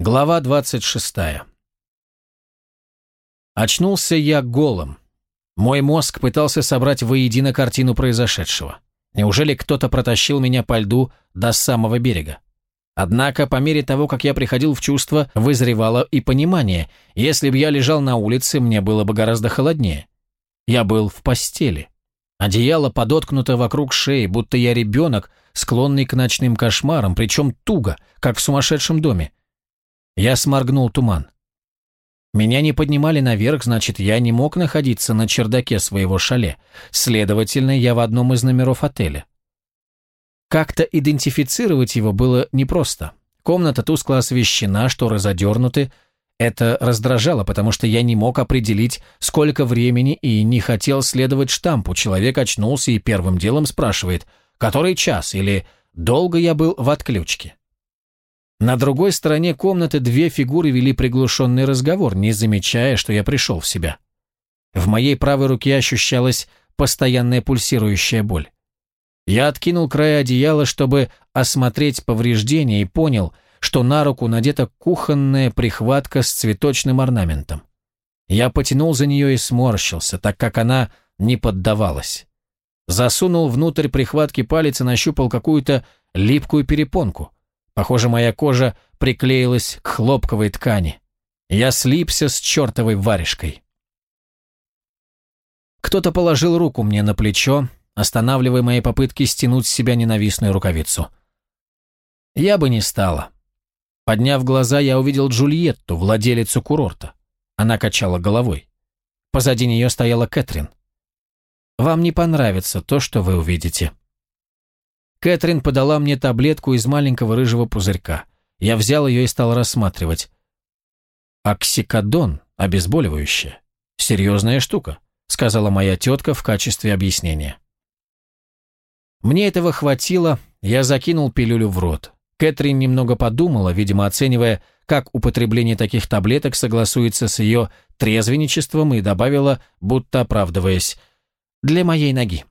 Глава 26. Очнулся я голым. Мой мозг пытался собрать воедино картину произошедшего. Неужели кто-то протащил меня по льду до самого берега? Однако, по мере того, как я приходил в чувство, вызревало и понимание. Если бы я лежал на улице, мне было бы гораздо холоднее. Я был в постели. Одеяло подоткнуто вокруг шеи, будто я ребенок, склонный к ночным кошмарам, причем туго, как в сумасшедшем доме. Я сморгнул туман. Меня не поднимали наверх, значит, я не мог находиться на чердаке своего шале. Следовательно, я в одном из номеров отеля. Как-то идентифицировать его было непросто. Комната тускло освещена, шторы задернуты. Это раздражало, потому что я не мог определить, сколько времени и не хотел следовать штампу. Человек очнулся и первым делом спрашивает, который час или долго я был в отключке. На другой стороне комнаты две фигуры вели приглушенный разговор, не замечая, что я пришел в себя. В моей правой руке ощущалась постоянная пульсирующая боль. Я откинул край одеяла, чтобы осмотреть повреждения, и понял, что на руку надета кухонная прихватка с цветочным орнаментом. Я потянул за нее и сморщился, так как она не поддавалась. Засунул внутрь прихватки палец и нащупал какую-то липкую перепонку. Похоже, моя кожа приклеилась к хлопковой ткани. Я слипся с чертовой варежкой. Кто-то положил руку мне на плечо, останавливая мои попытки стянуть с себя ненавистную рукавицу. Я бы не стала. Подняв глаза, я увидел Джульетту, владелицу курорта. Она качала головой. Позади нее стояла Кэтрин. «Вам не понравится то, что вы увидите», Кэтрин подала мне таблетку из маленького рыжего пузырька. Я взял ее и стал рассматривать. «Оксикодон, обезболивающее. Серьезная штука», сказала моя тетка в качестве объяснения. Мне этого хватило, я закинул пилюлю в рот. Кэтрин немного подумала, видимо, оценивая, как употребление таких таблеток согласуется с ее трезвенничеством, и добавила, будто оправдываясь, «для моей ноги».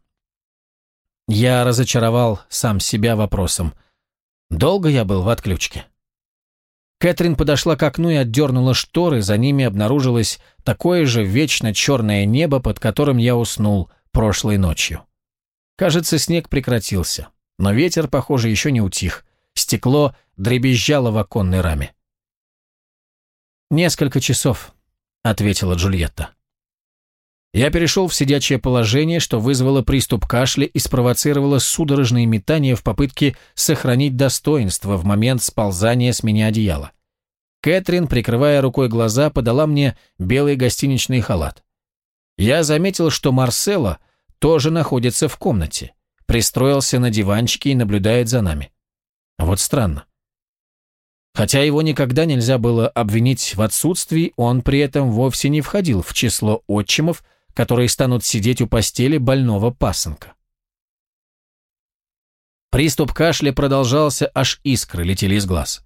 Я разочаровал сам себя вопросом. Долго я был в отключке? Кэтрин подошла к окну и отдернула шторы, за ними обнаружилось такое же вечно черное небо, под которым я уснул прошлой ночью. Кажется, снег прекратился, но ветер, похоже, еще не утих. Стекло дребезжало в оконной раме. «Несколько часов», — ответила Джульетта. Я перешел в сидячее положение, что вызвало приступ кашля и спровоцировало судорожные метания в попытке сохранить достоинство в момент сползания с меня одеяла. Кэтрин, прикрывая рукой глаза, подала мне белый гостиничный халат. Я заметил, что Марсело тоже находится в комнате, пристроился на диванчике и наблюдает за нами. Вот странно. Хотя его никогда нельзя было обвинить в отсутствии, он при этом вовсе не входил в число отчимов, которые станут сидеть у постели больного пасынка. Приступ кашля продолжался, аж искры летели из глаз.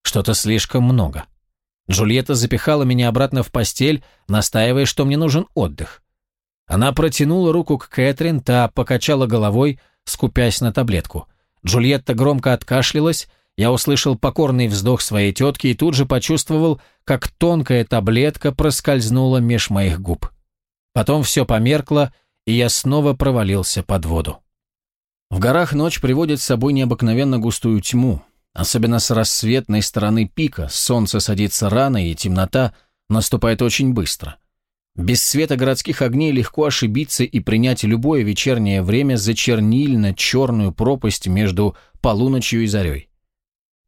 Что-то слишком много. Джульетта запихала меня обратно в постель, настаивая, что мне нужен отдых. Она протянула руку к Кэтрин, та покачала головой, скупясь на таблетку. Джульетта громко откашлялась, я услышал покорный вздох своей тетки и тут же почувствовал, как тонкая таблетка проскользнула меж моих губ. Потом все померкло, и я снова провалился под воду. В горах ночь приводит с собой необыкновенно густую тьму, особенно с рассветной стороны пика, солнце садится рано, и темнота наступает очень быстро. Без света городских огней легко ошибиться и принять любое вечернее время за чернильно-черную пропасть между полуночью и зарей.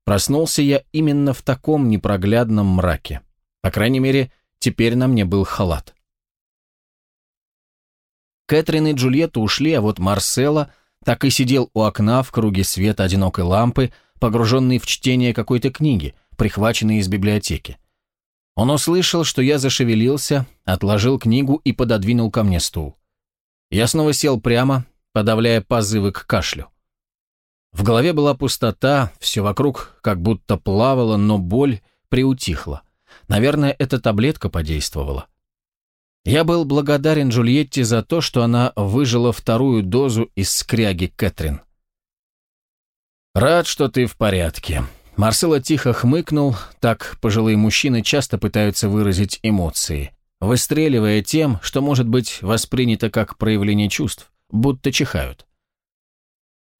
Проснулся я именно в таком непроглядном мраке. По крайней мере, теперь на мне был халат. Кэтрин и Джульетта ушли, а вот Марсело так и сидел у окна в круге света одинокой лампы, погруженный в чтение какой-то книги, прихваченной из библиотеки. Он услышал, что я зашевелился, отложил книгу и пододвинул ко мне стул. Я снова сел прямо, подавляя позывы к кашлю. В голове была пустота, все вокруг как будто плавало, но боль приутихла. Наверное, эта таблетка подействовала. Я был благодарен Джульетте за то, что она выжила вторую дозу из скряги Кэтрин. «Рад, что ты в порядке», Марсело тихо хмыкнул, так пожилые мужчины часто пытаются выразить эмоции, выстреливая тем, что может быть воспринято как проявление чувств, будто чихают.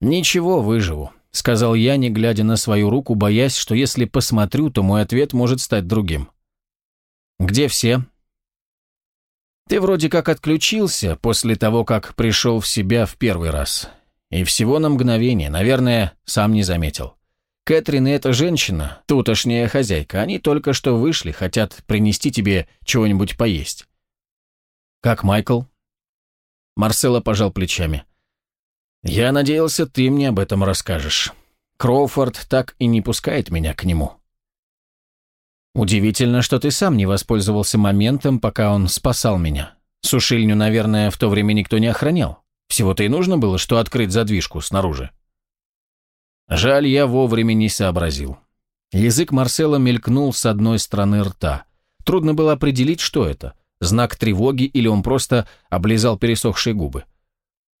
«Ничего, выживу», — сказал я, не глядя на свою руку, боясь, что если посмотрю, то мой ответ может стать другим. «Где все?» «Ты вроде как отключился после того, как пришел в себя в первый раз. И всего на мгновение, наверное, сам не заметил. Кэтрин и эта женщина, тутошняя хозяйка, они только что вышли, хотят принести тебе чего-нибудь поесть». «Как Майкл?» Марсело пожал плечами. «Я надеялся, ты мне об этом расскажешь. Кроуфорд так и не пускает меня к нему». «Удивительно, что ты сам не воспользовался моментом, пока он спасал меня. Сушильню, наверное, в то время никто не охранял. Всего-то и нужно было, что открыть задвижку снаружи». Жаль, я вовремя не сообразил. Язык Марсела мелькнул с одной стороны рта. Трудно было определить, что это. Знак тревоги или он просто облизал пересохшие губы.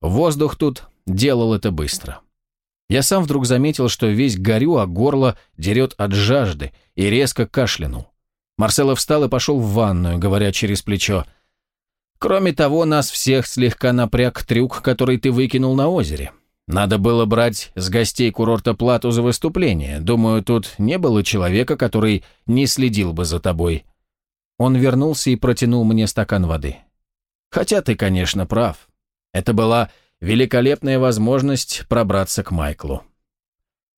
Воздух тут делал это быстро. Я сам вдруг заметил, что весь горю, а горло дерет от жажды, и резко кашлянул. Марсело встал и пошел в ванную, говоря через плечо. «Кроме того, нас всех слегка напряг трюк, который ты выкинул на озере. Надо было брать с гостей курорта плату за выступление. Думаю, тут не было человека, который не следил бы за тобой. Он вернулся и протянул мне стакан воды. Хотя ты, конечно, прав. Это была великолепная возможность пробраться к Майклу.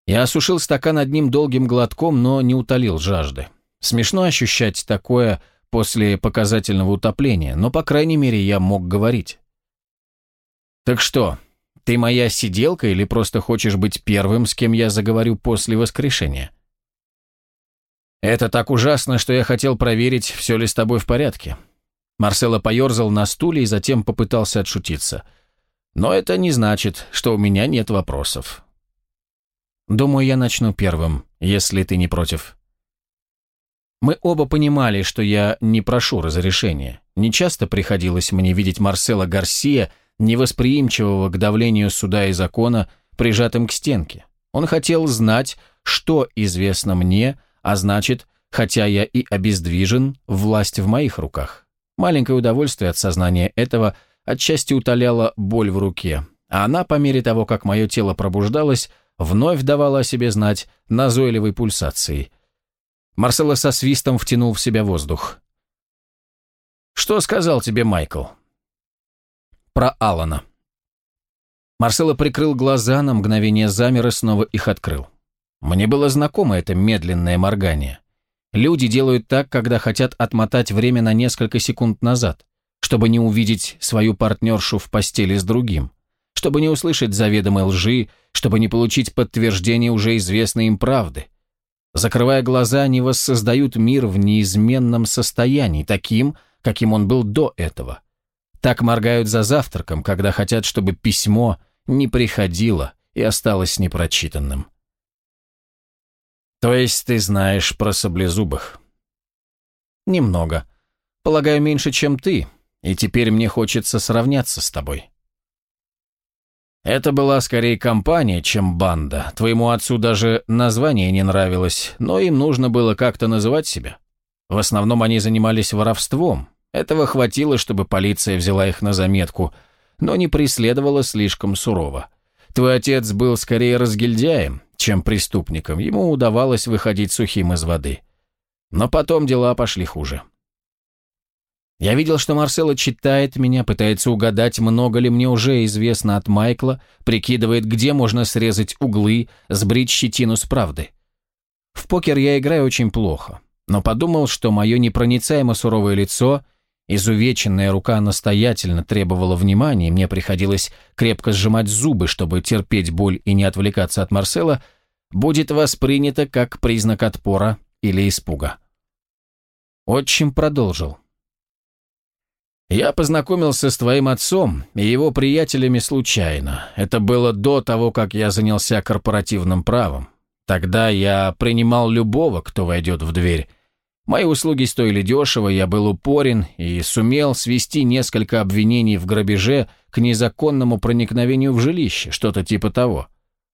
Я осушил стакан одним долгим глотком, но не утолил жажды. Смешно ощущать такое после показательного утопления, но, по крайней мере, я мог говорить. «Так что, ты моя сиделка или просто хочешь быть первым, с кем я заговорю после воскрешения? Это так ужасно, что я хотел проверить, все ли с тобой в порядке. Марсело поерзал на стуле и затем попытался отшутиться. Но это не значит, что у меня нет вопросов. Думаю, я начну первым, если ты не против. Мы оба понимали, что я не прошу разрешения. Не часто приходилось мне видеть Марсела Гарсия – невосприимчивого к давлению суда и закона, прижатым к стенке. Он хотел знать, что известно мне, а значит, хотя я и обездвижен, власть в моих руках. Маленькое удовольствие от сознания этого отчасти утоляло боль в руке, а она, по мере того, как мое тело пробуждалось, вновь давала о себе знать назойливой пульсацией. Марсело со свистом втянул в себя воздух. «Что сказал тебе Майкл?» про Алана. Марсело прикрыл глаза, на мгновение замер и снова их открыл. Мне было знакомо это медленное моргание. Люди делают так, когда хотят отмотать время на несколько секунд назад, чтобы не увидеть свою партнершу в постели с другим, чтобы не услышать заведомой лжи, чтобы не получить подтверждение уже известной им правды. Закрывая глаза, они воссоздают мир в неизменном состоянии, таким, каким он был до этого. Так моргают за завтраком, когда хотят, чтобы письмо не приходило и осталось непрочитанным. То есть ты знаешь про саблезубых? Немного. Полагаю, меньше, чем ты, и теперь мне хочется сравняться с тобой. Это была скорее компания, чем банда. Твоему отцу даже название не нравилось, но им нужно было как-то называть себя. В основном они занимались воровством, этого хватило, чтобы полиция взяла их на заметку, но не преследовала слишком сурово. Твой отец был скорее разгильдяем, чем преступником, ему удавалось выходить сухим из воды. Но потом дела пошли хуже. Я видел, что Марсело читает меня, пытается угадать, много ли мне уже известно от Майкла, прикидывает, где можно срезать углы, сбрить щетину с правды. В покер я играю очень плохо, но подумал, что мое непроницаемо суровое лицо Изувеченная рука настоятельно требовала внимания, мне приходилось крепко сжимать зубы, чтобы терпеть боль и не отвлекаться от Марсела, будет воспринято как признак отпора или испуга. Отчим продолжил. «Я познакомился с твоим отцом и его приятелями случайно. Это было до того, как я занялся корпоративным правом. Тогда я принимал любого, кто войдет в дверь, Мои услуги стоили дешево, я был упорен и сумел свести несколько обвинений в грабеже к незаконному проникновению в жилище, что-то типа того.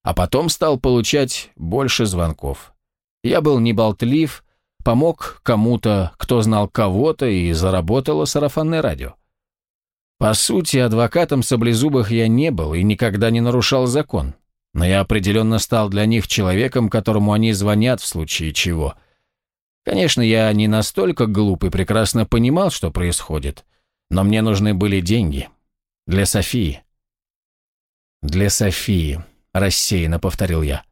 А потом стал получать больше звонков. Я был неболтлив, помог кому-то, кто знал кого-то, и заработало сарафанное радио. По сути, адвокатом саблезубых я не был и никогда не нарушал закон, но я определенно стал для них человеком, которому они звонят в случае чего. Конечно, я не настолько глуп и прекрасно понимал, что происходит, но мне нужны были деньги. Для Софии. Для Софии, рассеянно повторил я.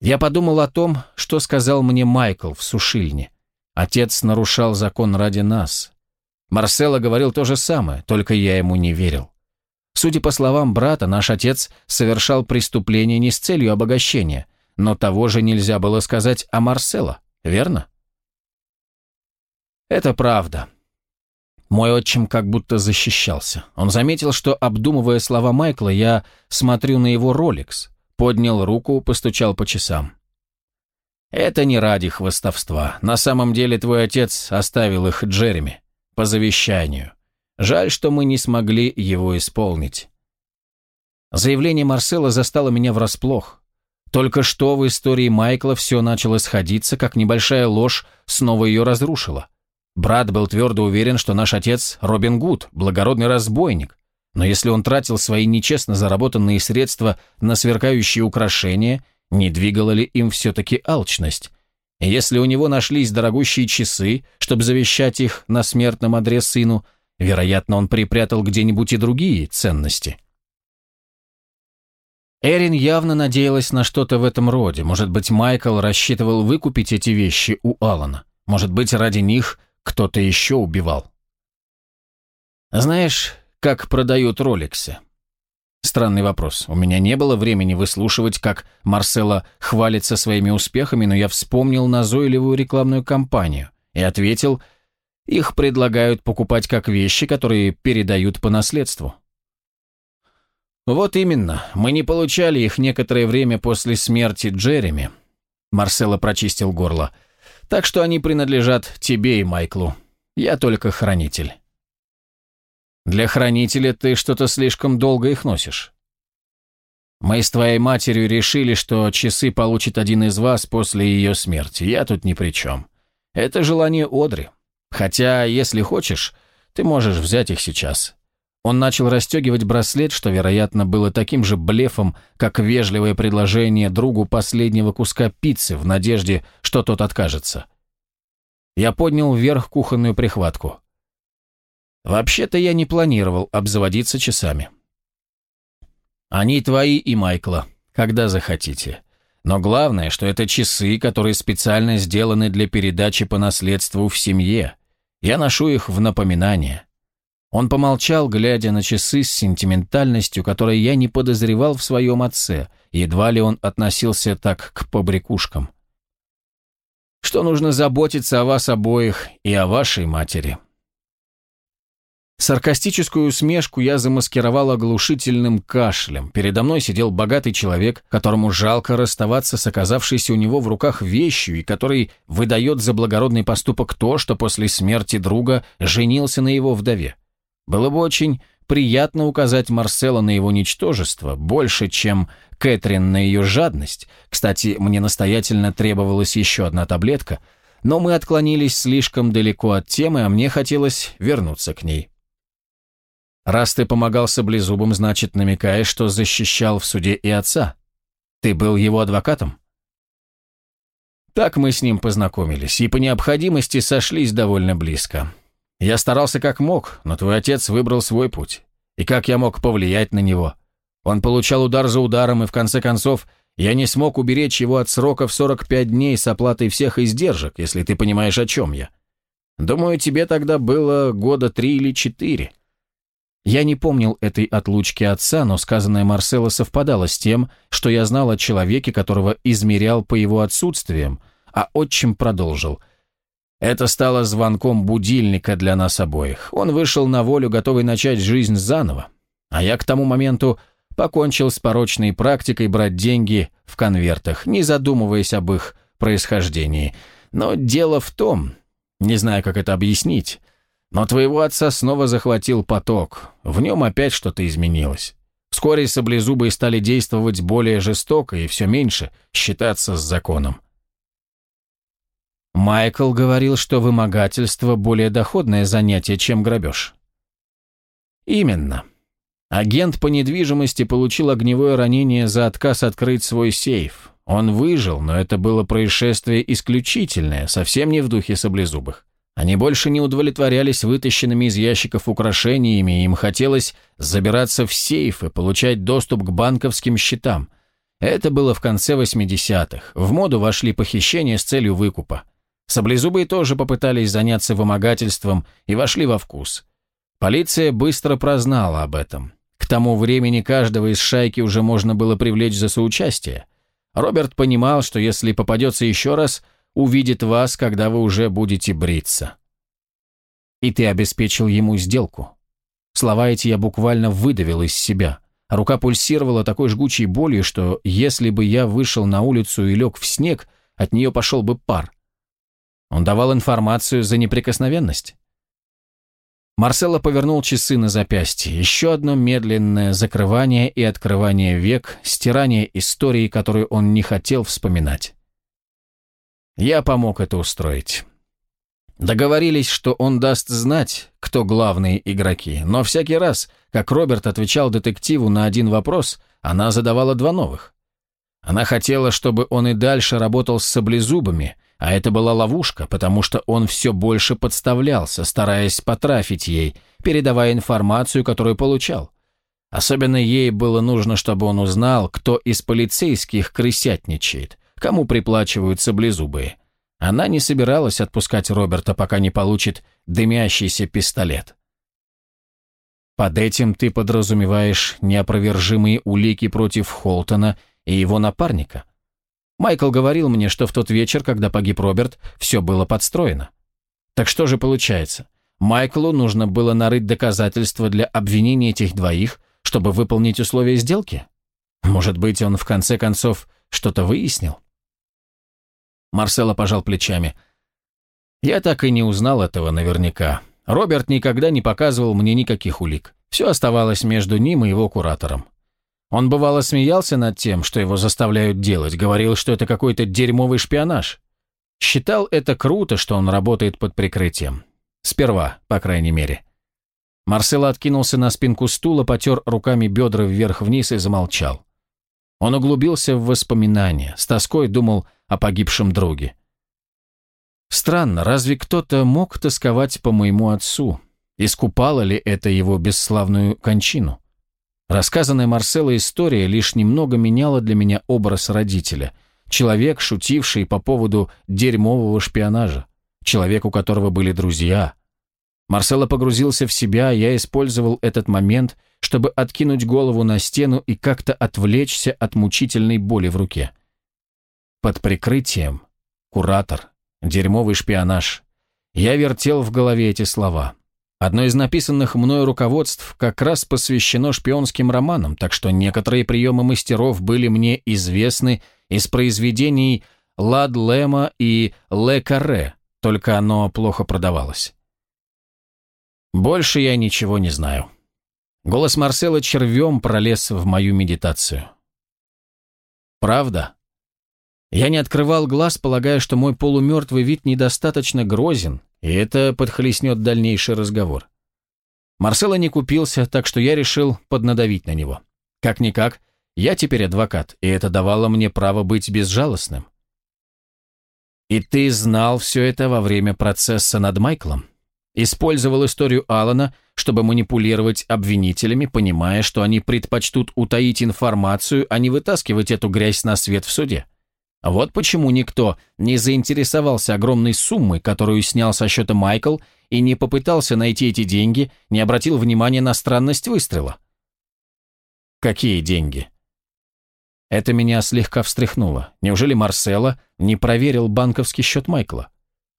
Я подумал о том, что сказал мне Майкл в сушильне. Отец нарушал закон ради нас. Марсело говорил то же самое, только я ему не верил. Судя по словам брата, наш отец совершал преступление не с целью обогащения, но того же нельзя было сказать о Марсело, верно? Это правда. Мой отчим как будто защищался. Он заметил, что, обдумывая слова Майкла, я смотрю на его роликс, поднял руку, постучал по часам. «Это не ради хвостовства. На самом деле твой отец оставил их Джереми по завещанию. Жаль, что мы не смогли его исполнить. Заявление Марсела застало меня врасплох. Только что в истории Майкла все начало сходиться, как небольшая ложь снова ее разрушила. Брат был твердо уверен, что наш отец Робин Гуд, благородный разбойник. Но если он тратил свои нечестно заработанные средства на сверкающие украшения, не двигала ли им все-таки алчность? если у него нашлись дорогущие часы, чтобы завещать их на смертном одре сыну, вероятно, он припрятал где-нибудь и другие ценности. Эрин явно надеялась на что-то в этом роде. Может быть, Майкл рассчитывал выкупить эти вещи у Алана. Может быть, ради них кто-то еще убивал. Знаешь, как продают роликсы? Странный вопрос. У меня не было времени выслушивать, как Марсело хвалится своими успехами, но я вспомнил назойливую рекламную кампанию и ответил, их предлагают покупать как вещи, которые передают по наследству. Вот именно, мы не получали их некоторое время после смерти Джереми. Марсело прочистил горло. Так что они принадлежат тебе и Майклу. Я только хранитель. Для хранителя ты что-то слишком долго их носишь. Мы с твоей матерью решили, что часы получит один из вас после ее смерти. Я тут ни при чем. Это желание Одри. Хотя, если хочешь, ты можешь взять их сейчас. Он начал расстегивать браслет, что, вероятно, было таким же блефом, как вежливое предложение другу последнего куска пиццы в надежде, что тот откажется. Я поднял вверх кухонную прихватку. Вообще-то я не планировал обзаводиться часами. Они твои и Майкла, когда захотите. Но главное, что это часы, которые специально сделаны для передачи по наследству в семье. Я ношу их в напоминание. Он помолчал, глядя на часы с сентиментальностью, которой я не подозревал в своем отце, едва ли он относился так к побрякушкам. Что нужно заботиться о вас обоих и о вашей матери. Саркастическую усмешку я замаскировал оглушительным кашлем. Передо мной сидел богатый человек, которому жалко расставаться с оказавшейся у него в руках вещью и который выдает за благородный поступок то, что после смерти друга женился на его вдове. Было бы очень приятно указать Марсела на его ничтожество, больше, чем Кэтрин на ее жадность. Кстати, мне настоятельно требовалась еще одна таблетка, но мы отклонились слишком далеко от темы, а мне хотелось вернуться к ней. Раз ты помогал саблезубым, значит, намекаешь, что защищал в суде и отца. Ты был его адвокатом? Так мы с ним познакомились, и по необходимости сошлись довольно близко. Я старался как мог, но твой отец выбрал свой путь. И как я мог повлиять на него? Он получал удар за ударом, и в конце концов я не смог уберечь его от срока в 45 дней с оплатой всех издержек, если ты понимаешь, о чем я. Думаю, тебе тогда было года три или четыре. Я не помнил этой отлучки отца, но сказанное Марсело совпадало с тем, что я знал о человеке, которого измерял по его отсутствиям, а отчим продолжил. Это стало звонком будильника для нас обоих. Он вышел на волю, готовый начать жизнь заново. А я к тому моменту покончил с порочной практикой брать деньги в конвертах, не задумываясь об их происхождении. Но дело в том, не знаю, как это объяснить, но твоего отца снова захватил поток. В нем опять что-то изменилось. Вскоре саблезубые стали действовать более жестоко и все меньше считаться с законом. Майкл говорил, что вымогательство – более доходное занятие, чем грабеж. Именно. Агент по недвижимости получил огневое ранение за отказ открыть свой сейф. Он выжил, но это было происшествие исключительное, совсем не в духе саблезубых. Они больше не удовлетворялись вытащенными из ящиков украшениями, им хотелось забираться в сейф и получать доступ к банковским счетам. Это было в конце 80-х. В моду вошли похищения с целью выкупа. Саблезубые тоже попытались заняться вымогательством и вошли во вкус. Полиция быстро прознала об этом. К тому времени каждого из шайки уже можно было привлечь за соучастие. Роберт понимал, что если попадется еще раз, увидит вас, когда вы уже будете бриться. И ты обеспечил ему сделку. Слова эти я буквально выдавил из себя. Рука пульсировала такой жгучей болью, что если бы я вышел на улицу и лег в снег, от нее пошел бы пар. Он давал информацию за неприкосновенность. Марсело повернул часы на запястье. Еще одно медленное закрывание и открывание век, стирание истории, которую он не хотел вспоминать. Я помог это устроить. Договорились, что он даст знать, кто главные игроки, но всякий раз, как Роберт отвечал детективу на один вопрос, она задавала два новых. Она хотела, чтобы он и дальше работал с саблезубами, а это была ловушка, потому что он все больше подставлялся, стараясь потрафить ей, передавая информацию, которую получал. Особенно ей было нужно, чтобы он узнал, кто из полицейских крысятничает, кому приплачивают саблезубые. Она не собиралась отпускать Роберта, пока не получит дымящийся пистолет. Под этим ты подразумеваешь неопровержимые улики против Холтона и его напарника? Майкл говорил мне, что в тот вечер, когда погиб Роберт, все было подстроено. Так что же получается? Майклу нужно было нарыть доказательства для обвинения этих двоих, чтобы выполнить условия сделки? Может быть, он в конце концов что-то выяснил? Марсело пожал плечами. Я так и не узнал этого наверняка. Роберт никогда не показывал мне никаких улик. Все оставалось между ним и его куратором. Он бывало смеялся над тем, что его заставляют делать, говорил, что это какой-то дерьмовый шпионаж. Считал это круто, что он работает под прикрытием. Сперва, по крайней мере. Марсело откинулся на спинку стула, потер руками бедра вверх-вниз и замолчал. Он углубился в воспоминания, с тоской думал о погибшем друге. Странно, разве кто-то мог тосковать по моему отцу? Искупала ли это его бесславную кончину? Рассказанная Марсело история лишь немного меняла для меня образ родителя. Человек, шутивший по поводу дерьмового шпионажа. Человек, у которого были друзья. Марсело погрузился в себя, я использовал этот момент, чтобы откинуть голову на стену и как-то отвлечься от мучительной боли в руке. Под прикрытием. Куратор. Дерьмовый шпионаж. Я вертел в голове эти слова. Одно из написанных мною руководств как раз посвящено шпионским романам, так что некоторые приемы мастеров были мне известны из произведений Лад Лема и Ле Карре, только оно плохо продавалось. Больше я ничего не знаю. Голос Марсела червем пролез в мою медитацию. Правда? Я не открывал глаз, полагая, что мой полумертвый вид недостаточно грозен, и это подхлестнет дальнейший разговор. Марсело не купился, так что я решил поднадавить на него. Как-никак, я теперь адвокат, и это давало мне право быть безжалостным. И ты знал все это во время процесса над Майклом? Использовал историю Алана, чтобы манипулировать обвинителями, понимая, что они предпочтут утаить информацию, а не вытаскивать эту грязь на свет в суде? Вот почему никто не заинтересовался огромной суммой, которую снял со счета Майкл, и не попытался найти эти деньги, не обратил внимания на странность выстрела. Какие деньги? Это меня слегка встряхнуло. Неужели Марсело не проверил банковский счет Майкла?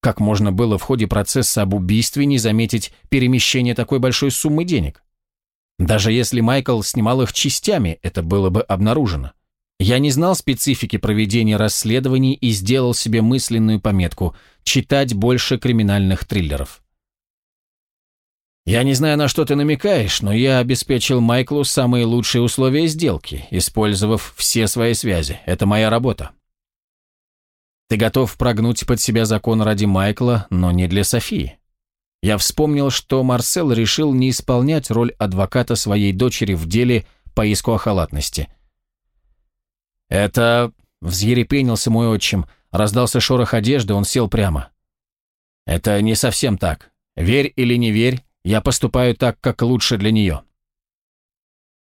Как можно было в ходе процесса об убийстве не заметить перемещение такой большой суммы денег? Даже если Майкл снимал их частями, это было бы обнаружено. Я не знал специфики проведения расследований и сделал себе мысленную пометку – читать больше криминальных триллеров. Я не знаю, на что ты намекаешь, но я обеспечил Майклу самые лучшие условия сделки, использовав все свои связи. Это моя работа. Ты готов прогнуть под себя закон ради Майкла, но не для Софии. Я вспомнил, что Марсел решил не исполнять роль адвоката своей дочери в деле по иску о халатности. «Это...» — взъерепенился мой отчим. Раздался шорох одежды, он сел прямо. «Это не совсем так. Верь или не верь, я поступаю так, как лучше для нее».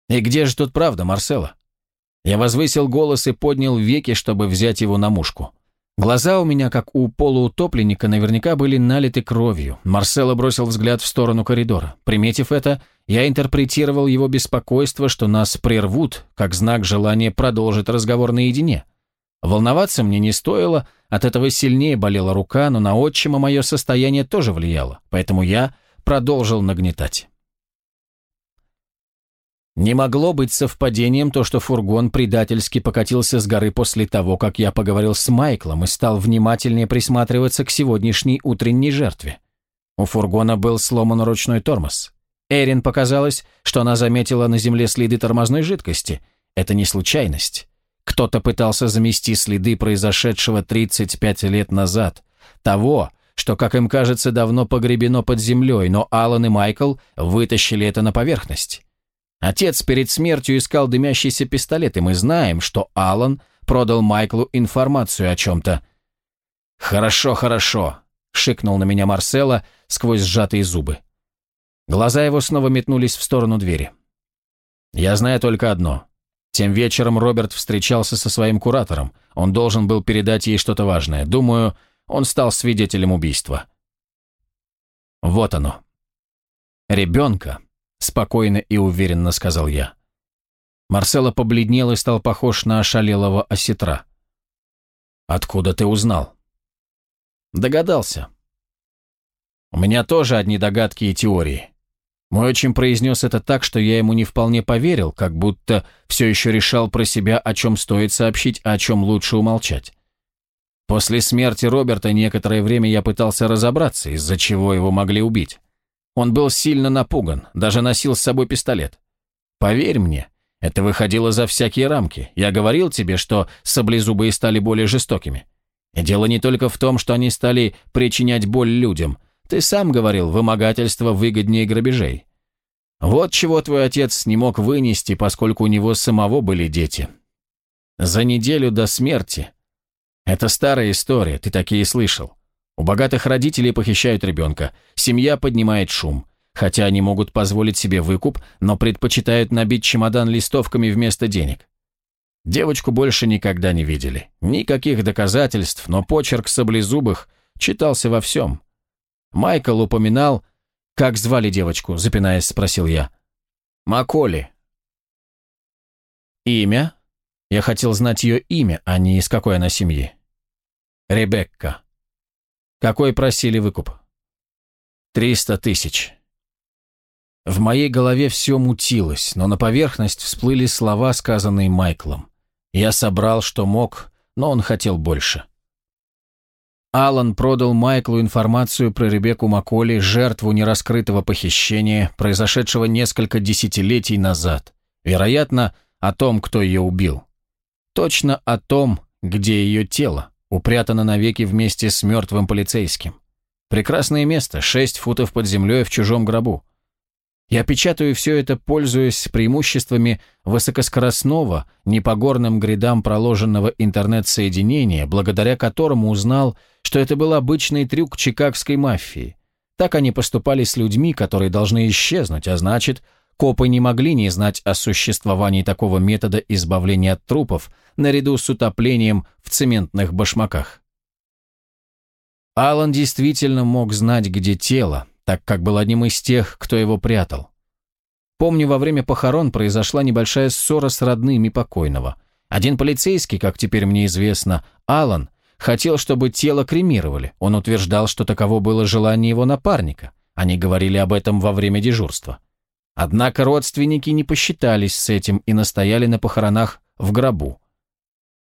«И где же тут правда, Марсела?» Я возвысил голос и поднял веки, чтобы взять его на мушку. Глаза у меня, как у полуутопленника, наверняка были налиты кровью. Марсело бросил взгляд в сторону коридора. Приметив это, я интерпретировал его беспокойство, что нас прервут, как знак желания продолжить разговор наедине. Волноваться мне не стоило, от этого сильнее болела рука, но на отчима мое состояние тоже влияло, поэтому я продолжил нагнетать. Не могло быть совпадением то, что фургон предательски покатился с горы после того, как я поговорил с Майклом и стал внимательнее присматриваться к сегодняшней утренней жертве. У фургона был сломан ручной тормоз. Эрин показалось, что она заметила на земле следы тормозной жидкости. Это не случайность. Кто-то пытался замести следы произошедшего 35 лет назад. Того, что, как им кажется, давно погребено под землей, но Алан и Майкл вытащили это на поверхность. Отец перед смертью искал дымящийся пистолет, и мы знаем, что Алан продал Майклу информацию о чем-то. «Хорошо, хорошо», — шикнул на меня Марсело сквозь сжатые зубы. Глаза его снова метнулись в сторону двери. «Я знаю только одно. Тем вечером Роберт встречался со своим куратором. Он должен был передать ей что-то важное. Думаю, он стал свидетелем убийства». Вот оно. Ребенка, — спокойно и уверенно сказал я. Марсело побледнел и стал похож на ошалелого осетра. «Откуда ты узнал?» «Догадался». «У меня тоже одни догадки и теории. Мой отчим произнес это так, что я ему не вполне поверил, как будто все еще решал про себя, о чем стоит сообщить, а о чем лучше умолчать. После смерти Роберта некоторое время я пытался разобраться, из-за чего его могли убить. Он был сильно напуган, даже носил с собой пистолет. Поверь мне, это выходило за всякие рамки. Я говорил тебе, что саблезубые стали более жестокими. И дело не только в том, что они стали причинять боль людям. Ты сам говорил, вымогательство выгоднее грабежей. Вот чего твой отец не мог вынести, поскольку у него самого были дети. За неделю до смерти. Это старая история, ты такие слышал. У богатых родителей похищают ребенка, семья поднимает шум. Хотя они могут позволить себе выкуп, но предпочитают набить чемодан листовками вместо денег. Девочку больше никогда не видели. Никаких доказательств, но почерк саблезубых читался во всем. Майкл упоминал... «Как звали девочку?» – запинаясь, спросил я. «Маколи». «Имя?» Я хотел знать ее имя, а не из какой она семьи. «Ребекка». Какой просили выкуп? Триста тысяч. В моей голове все мутилось, но на поверхность всплыли слова, сказанные Майклом. Я собрал, что мог, но он хотел больше. Алан продал Майклу информацию про Ребекку Маколи, жертву нераскрытого похищения, произошедшего несколько десятилетий назад. Вероятно, о том, кто ее убил. Точно о том, где ее тело упрятана навеки вместе с мертвым полицейским. Прекрасное место, шесть футов под землей в чужом гробу. Я печатаю все это, пользуясь преимуществами высокоскоростного, не по горным грядам проложенного интернет-соединения, благодаря которому узнал, что это был обычный трюк чикагской мафии. Так они поступали с людьми, которые должны исчезнуть, а значит, Копы не могли не знать о существовании такого метода избавления от трупов, наряду с утоплением в цементных башмаках. Алан действительно мог знать, где тело, так как был одним из тех, кто его прятал. Помню, во время похорон произошла небольшая ссора с родными покойного. Один полицейский, как теперь мне известно, Алан, хотел, чтобы тело кремировали. Он утверждал, что таково было желание его напарника. Они говорили об этом во время дежурства. Однако родственники не посчитались с этим и настояли на похоронах в гробу.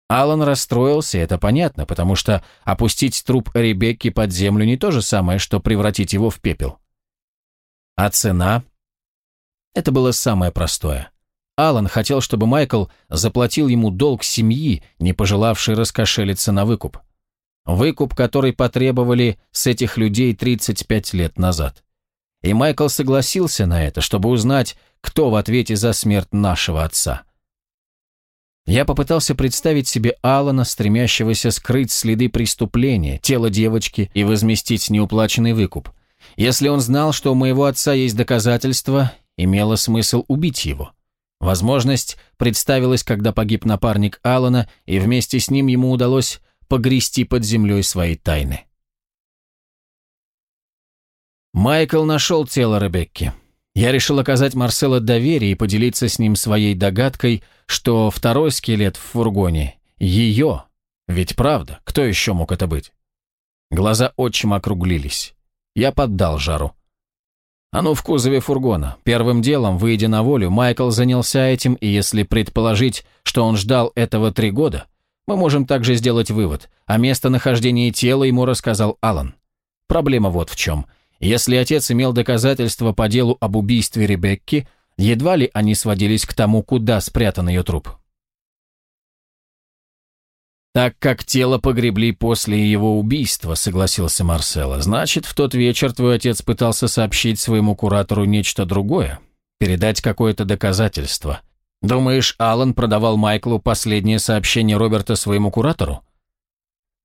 Алан расстроился, это понятно, потому что опустить труп Ребекки под землю не то же самое, что превратить его в пепел. А цена? Это было самое простое. Алан хотел, чтобы Майкл заплатил ему долг семьи, не пожелавший раскошелиться на выкуп. Выкуп, который потребовали с этих людей 35 лет назад. И Майкл согласился на это, чтобы узнать, кто в ответе за смерть нашего отца. Я попытался представить себе Алана, стремящегося скрыть следы преступления, тело девочки и возместить неуплаченный выкуп. Если он знал, что у моего отца есть доказательства, имело смысл убить его. Возможность представилась, когда погиб напарник Алана, и вместе с ним ему удалось погрести под землей свои тайны. Майкл нашел тело Ребекки. Я решил оказать Марсело доверие и поделиться с ним своей догадкой, что второй скелет в фургоне – ее. Ведь правда, кто еще мог это быть? Глаза отчима округлились. Я поддал жару. А ну в кузове фургона. Первым делом, выйдя на волю, Майкл занялся этим, и если предположить, что он ждал этого три года, мы можем также сделать вывод. О местонахождении тела ему рассказал Алан. Проблема вот в чем. Если отец имел доказательства по делу об убийстве Ребекки, едва ли они сводились к тому, куда спрятан ее труп. «Так как тело погребли после его убийства», — согласился Марсело, «значит, в тот вечер твой отец пытался сообщить своему куратору нечто другое, передать какое-то доказательство. Думаешь, Аллан продавал Майклу последнее сообщение Роберта своему куратору?»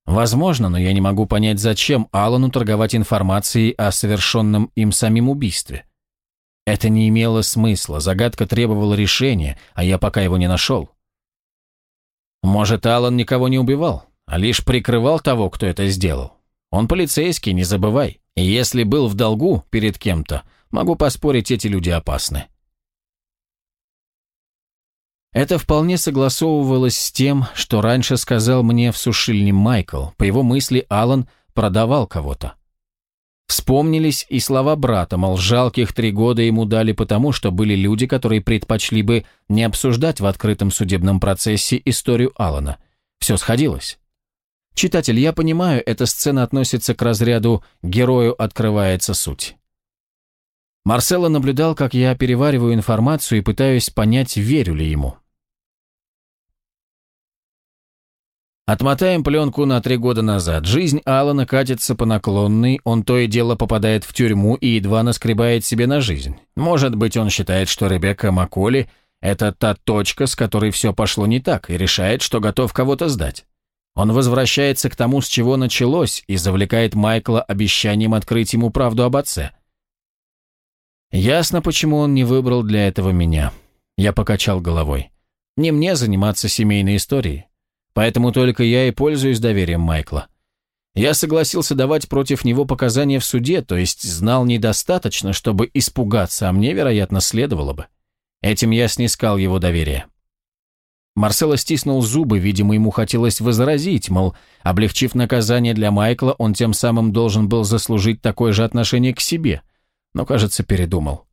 «Возможно, но я не могу понять, зачем Аллану торговать информацией о совершенном им самим убийстве. Это не имело смысла, загадка требовала решения, а я пока его не нашел». Может, Алан никого не убивал, а лишь прикрывал того, кто это сделал. Он полицейский, не забывай. И если был в долгу перед кем-то, могу поспорить, эти люди опасны. Это вполне согласовывалось с тем, что раньше сказал мне в сушильне Майкл. По его мысли, Алан продавал кого-то. Вспомнились и слова брата, мол, жалких три года ему дали потому, что были люди, которые предпочли бы не обсуждать в открытом судебном процессе историю Алана. Все сходилось. Читатель, я понимаю, эта сцена относится к разряду «герою открывается суть». Марсело наблюдал, как я перевариваю информацию и пытаюсь понять, верю ли ему. Отмотаем пленку на три года назад. Жизнь Алана катится по наклонной, он то и дело попадает в тюрьму и едва наскребает себе на жизнь. Может быть, он считает, что Ребекка Маколи – это та точка, с которой все пошло не так, и решает, что готов кого-то сдать. Он возвращается к тому, с чего началось, и завлекает Майкла обещанием открыть ему правду об отце. Ясно, почему он не выбрал для этого меня. Я покачал головой. Не мне заниматься семейной историей. Поэтому только я и пользуюсь доверием Майкла. Я согласился давать против него показания в суде, то есть знал недостаточно, чтобы испугаться, а мне, вероятно, следовало бы. Этим я снискал его доверие. Марсело стиснул зубы, видимо, ему хотелось возразить, мол, облегчив наказание для Майкла, он тем самым должен был заслужить такое же отношение к себе, но, кажется, передумал.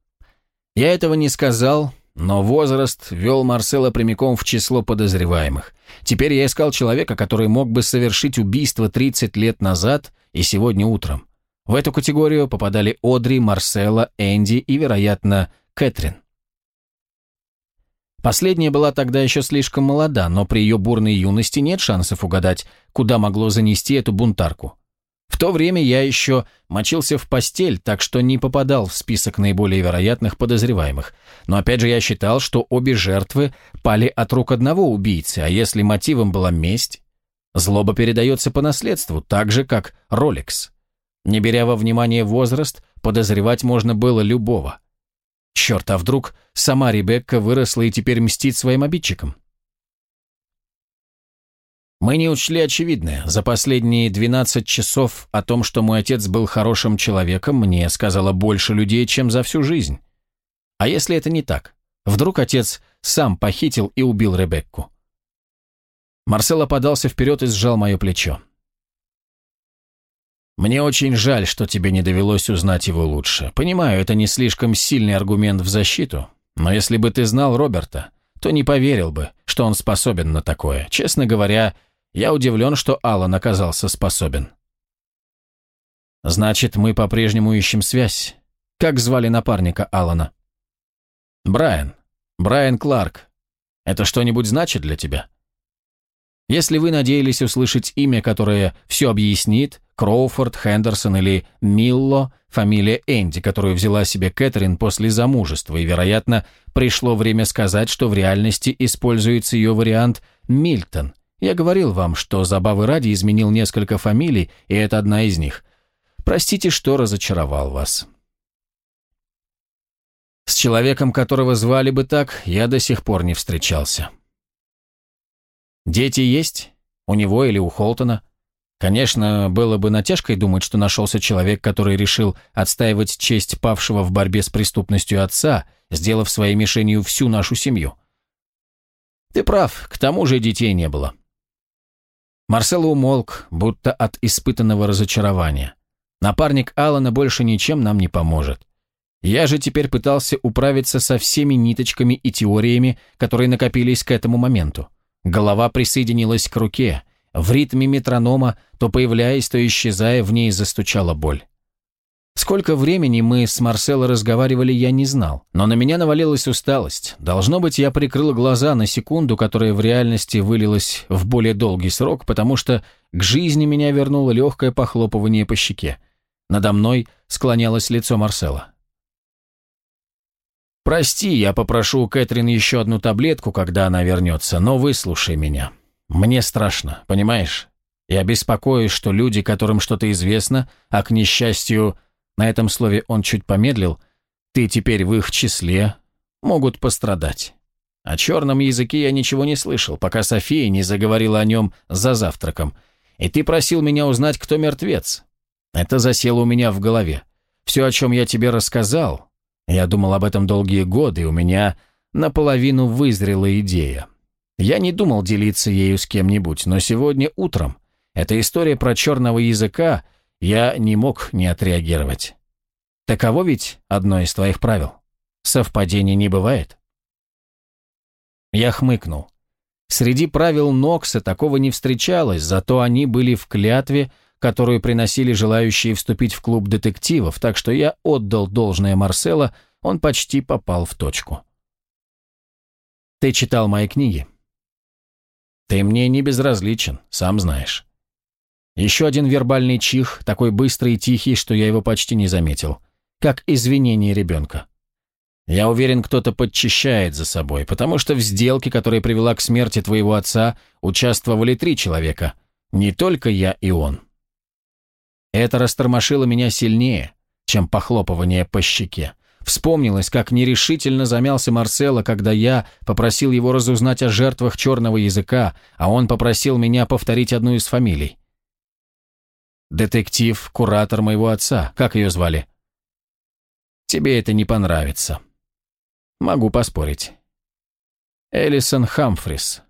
Я этого не сказал, но возраст вел Марсела прямиком в число подозреваемых. Теперь я искал человека, который мог бы совершить убийство 30 лет назад и сегодня утром. В эту категорию попадали Одри, Марсела, Энди и, вероятно, Кэтрин. Последняя была тогда еще слишком молода, но при ее бурной юности нет шансов угадать, куда могло занести эту бунтарку. В то время я еще мочился в постель, так что не попадал в список наиболее вероятных подозреваемых. Но опять же я считал, что обе жертвы пали от рук одного убийцы, а если мотивом была месть, злоба передается по наследству, так же, как Ролекс. Не беря во внимание возраст, подозревать можно было любого. Черт, а вдруг сама Ребекка выросла и теперь мстит своим обидчикам? Мы не учли очевидное. За последние 12 часов о том, что мой отец был хорошим человеком, мне сказала больше людей, чем за всю жизнь. А если это не так? Вдруг отец сам похитил и убил Ребекку? Марсело подался вперед и сжал мое плечо. «Мне очень жаль, что тебе не довелось узнать его лучше. Понимаю, это не слишком сильный аргумент в защиту, но если бы ты знал Роберта, то не поверил бы, что он способен на такое. Честно говоря, я удивлен, что Аллан оказался способен. Значит, мы по-прежнему ищем связь. Как звали напарника Аллана? Брайан. Брайан Кларк. Это что-нибудь значит для тебя? Если вы надеялись услышать имя, которое все объяснит, Кроуфорд, Хендерсон или Милло, фамилия Энди, которую взяла себе Кэтрин после замужества, и, вероятно, пришло время сказать, что в реальности используется ее вариант Мильтон. Я говорил вам, что забавы ради изменил несколько фамилий, и это одна из них. Простите, что разочаровал вас. С человеком, которого звали бы так, я до сих пор не встречался. Дети есть? У него или у Холтона? Конечно, было бы натяжкой думать, что нашелся человек, который решил отстаивать честь павшего в борьбе с преступностью отца, сделав своей мишенью всю нашу семью. Ты прав, к тому же детей не было. Марсело умолк, будто от испытанного разочарования. Напарник Алана больше ничем нам не поможет. Я же теперь пытался управиться со всеми ниточками и теориями, которые накопились к этому моменту. Голова присоединилась к руке – в ритме метронома, то появляясь, то исчезая, в ней застучала боль. Сколько времени мы с Марсело разговаривали, я не знал, но на меня навалилась усталость. Должно быть, я прикрыл глаза на секунду, которая в реальности вылилась в более долгий срок, потому что к жизни меня вернуло легкое похлопывание по щеке. Надо мной склонялось лицо Марсела. «Прости, я попрошу у Кэтрин еще одну таблетку, когда она вернется, но выслушай меня. Мне страшно, понимаешь? Я беспокоюсь, что люди, которым что-то известно, а к несчастью, на этом слове он чуть помедлил, ты теперь в их числе, могут пострадать. О черном языке я ничего не слышал, пока София не заговорила о нем за завтраком. И ты просил меня узнать, кто мертвец. Это засело у меня в голове. Все, о чем я тебе рассказал, я думал об этом долгие годы, и у меня наполовину вызрела идея. Я не думал делиться ею с кем-нибудь, но сегодня утром эта история про черного языка я не мог не отреагировать. Таково ведь одно из твоих правил. Совпадений не бывает. Я хмыкнул. Среди правил Нокса такого не встречалось, зато они были в клятве, которую приносили желающие вступить в клуб детективов, так что я отдал должное Марсела, он почти попал в точку. «Ты читал мои книги?» Ты мне не безразличен, сам знаешь. Еще один вербальный чих, такой быстрый и тихий, что я его почти не заметил. Как извинение ребенка. Я уверен, кто-то подчищает за собой, потому что в сделке, которая привела к смерти твоего отца, участвовали три человека. Не только я и он. Это растормошило меня сильнее, чем похлопывание по щеке. Вспомнилось, как нерешительно замялся Марсело, когда я попросил его разузнать о жертвах черного языка, а он попросил меня повторить одну из фамилий. «Детектив, куратор моего отца. Как ее звали?» «Тебе это не понравится». «Могу поспорить». «Элисон Хамфрис.